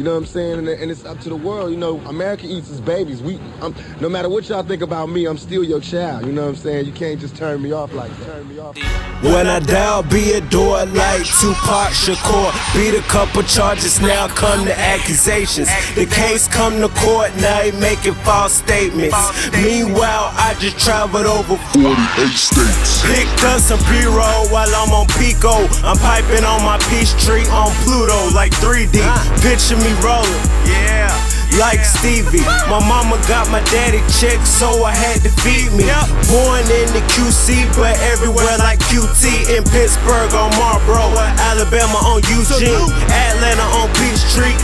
You know what I'm saying? And, and it's up to the world. You know, America eats its babies. We, I'm, no matter what y'all think about me, I'm still your child. You know what I'm saying? You can't just turn me off like that. Turn me off. When I die, I'll be adored like Tupac Shakur. Beat a couple charges, now come the accusations. The case come to court, now he making false statements. Meanwhile, I just traveled over 48 states. Picked up some B-roll while I'm on Pico. I'm piping on my peace tree on Pluto like 3D. Picture me rolling. Yeah. Like Stevie, my mama got my daddy check, so I had to feed me. Born in the QC, but everywhere like QT. In Pittsburgh on Marlboro, Alabama on Eugene, Atlanta on Peachtree,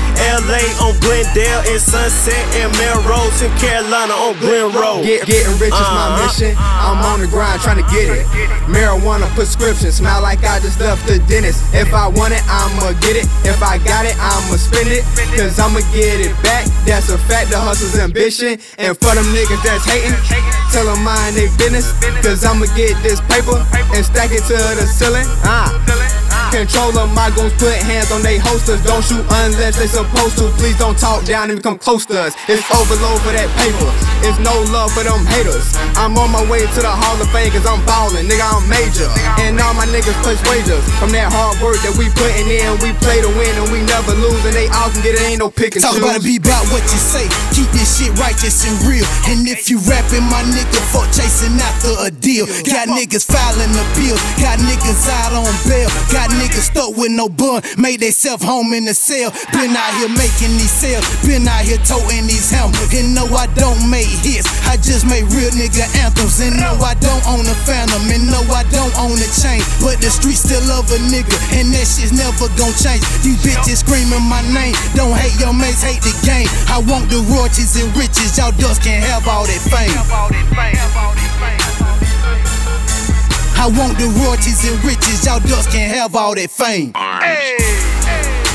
LA on Glendale, and Sunset, and Melrose, in Carolina on Glen Road. Get, getting rich is my Uh-huh. mission. I'm on the grind trying to get it. Marijuana prescription, smell like I just left the dentist. If I want it, I'ma get it. If I got it, I'ma spend it. Cause I'ma get it back. That's a fact, the hustle's ambition. And for them niggas that's hating, tell them mind they business. Cause I'ma get this paper and stack it to the ceiling. Ah. Controller, my goons put hands on they holsters. Don't shoot unless they supposed to. Please don't talk down and come close to us. It's overload for that paper. It's no love for them haters. I'm on my way to the Hall of Fame cause I'm ballin', nigga, I'm major. And my niggas push wages. From that hard work that we puttin' in, we play to win and we never lose. And they all can get it, ain't no pick and Talk choose. about it, be about what you say. Keep this shit righteous and real. And if you rapping, my nigga, fuck chasing after a deal. Got niggas filing a bill. Got niggas out on bail. Got niggas stuck with no bun. Made they self home in the cell. Been out here making these sales. Been out here toting these helmets. And no, I don't make hits. I just make real nigga anthems. And no, I don't own a phantom. And no, I don't own a chain. But the streets still love a nigga. And that shit's never gon' change. These bitches screaming my name. Don't hate your mates, hate the game. I want the royalties and riches. Y'all dust can't have all that fame. I want the royalties and riches. Y'all dust can't have all that fame. Young,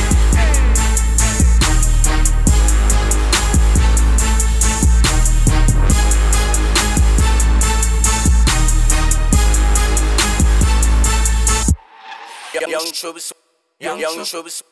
young troops, young, troops.